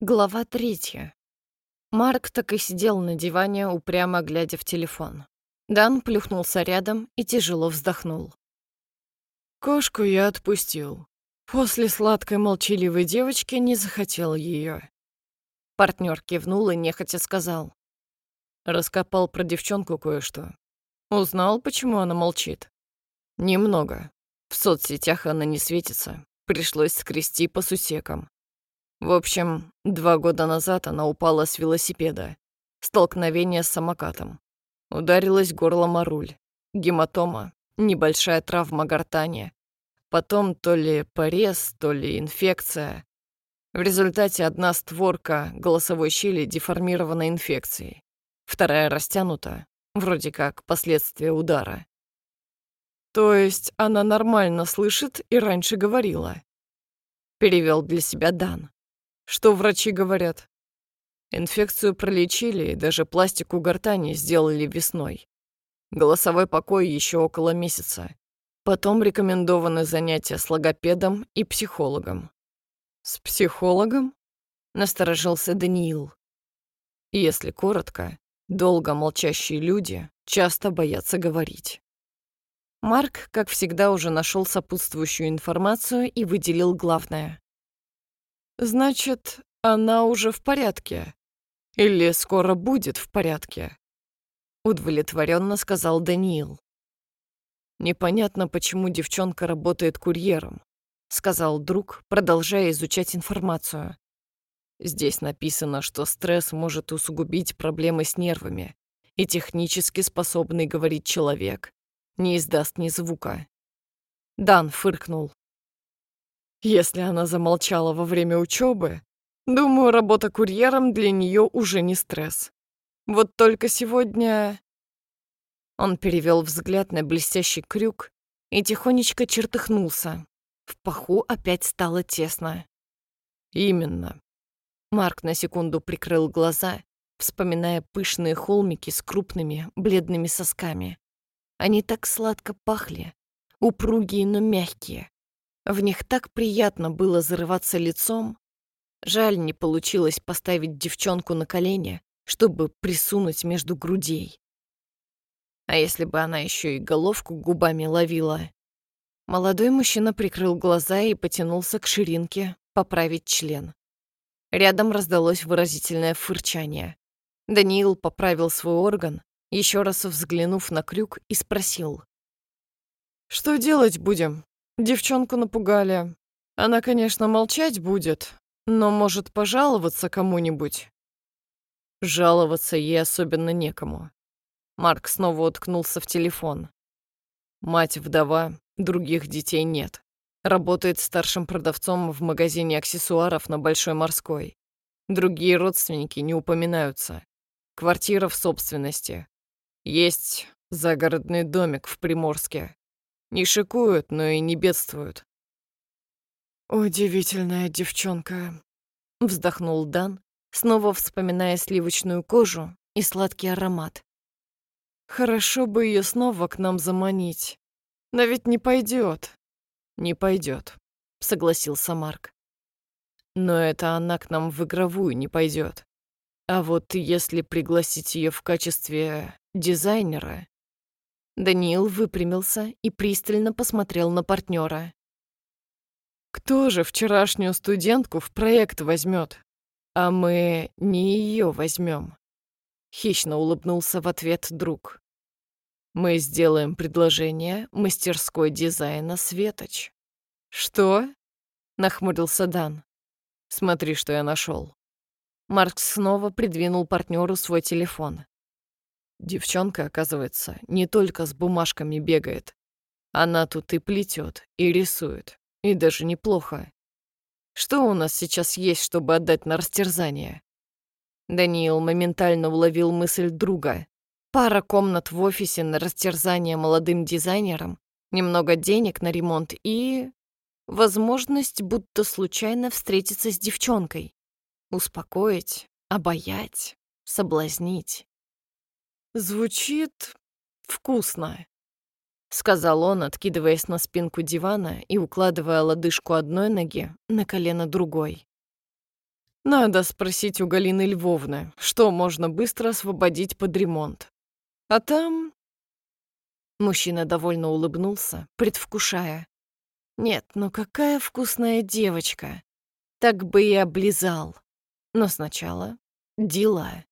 Глава третья. Марк так и сидел на диване, упрямо глядя в телефон. Дан плюхнулся рядом и тяжело вздохнул. Кошку я отпустил. После сладкой молчаливой девочки не захотел ее. Партнер кивнул и нехотя сказал. Раскопал про девчонку кое-что. Узнал, почему она молчит? Немного. В соцсетях она не светится. Пришлось скрести по сусекам. В общем, два года назад она упала с велосипеда. Столкновение с самокатом. Ударилась горлом о руль. Гематома, небольшая травма гортани. Потом то ли порез, то ли инфекция. В результате одна створка голосовой щели деформирована инфекцией. Вторая растянута, вроде как последствия удара. То есть она нормально слышит и раньше говорила. Перевел для себя Дан. Что врачи говорят? Инфекцию пролечили и даже пластику гортани сделали весной. Голосовой покой еще около месяца. Потом рекомендованы занятия с логопедом и психологом. С психологом? Насторожился Даниил. Если коротко, долго молчащие люди часто боятся говорить. Марк, как всегда, уже нашел сопутствующую информацию и выделил главное. Значит, она уже в порядке. Или скоро будет в порядке. Удовлетворенно сказал Даниил. Непонятно, почему девчонка работает курьером, сказал друг, продолжая изучать информацию. Здесь написано, что стресс может усугубить проблемы с нервами, и технически способный говорить человек не издаст ни звука. Дан фыркнул. Если она замолчала во время учебы, думаю, работа курьером для нее уже не стресс. Вот только сегодня... Он перевел взгляд на блестящий крюк и тихонечко чертыхнулся. В паху опять стало тесно. Именно. Марк на секунду прикрыл глаза, вспоминая пышные холмики с крупными бледными сосками. Они так сладко пахли, упругие, но мягкие. В них так приятно было зарываться лицом. Жаль, не получилось поставить девчонку на колени, чтобы присунуть между грудей. А если бы она еще и головку губами ловила? Молодой мужчина прикрыл глаза и потянулся к ширинке поправить член. Рядом раздалось выразительное фырчание. Даниил поправил свой орган, еще раз взглянув на крюк, и спросил. «Что делать будем?» Девчонку напугали. Она, конечно, молчать будет, но может пожаловаться кому-нибудь. Жаловаться ей особенно некому. Марк снова уткнулся в телефон. Мать вдова, других детей нет. Работает старшим продавцом в магазине аксессуаров на Большой Морской. Другие родственники не упоминаются. Квартира в собственности. Есть загородный домик в Приморске. Не шикуют, но и не бедствуют. «Удивительная девчонка», — вздохнул Дан, снова вспоминая сливочную кожу и сладкий аромат. «Хорошо бы ее снова к нам заманить. Но ведь не пойдет. «Не пойдет», — согласился Марк. «Но это она к нам в игровую не пойдет. А вот если пригласить ее в качестве дизайнера, Даниил выпрямился и пристально посмотрел на партнера. «Кто же вчерашнюю студентку в проект возьмет? А мы не ее возьмем. Хищно улыбнулся в ответ друг. «Мы сделаем предложение мастерской дизайна Светоч». «Что?» — нахмурился Дан. «Смотри, что я нашел. Марк снова придвинул партнеру свой телефон. Девчонка, оказывается, не только с бумажками бегает. Она тут и плетет, и рисует, и даже неплохо. Что у нас сейчас есть, чтобы отдать на растерзание? Даниил моментально уловил мысль друга. Пара комнат в офисе на растерзание молодым дизайнерам, немного денег на ремонт и... возможность будто случайно встретиться с девчонкой. Успокоить, обаять, соблазнить. «Звучит вкусно», — сказал он, откидываясь на спинку дивана и укладывая лодыжку одной ноги на колено другой. Надо спросить у Галины Львовны, что можно быстро освободить под ремонт. А там... Мужчина довольно улыбнулся, предвкушая. Нет, ну какая вкусная девочка. Так бы и облизал. Но сначала дела.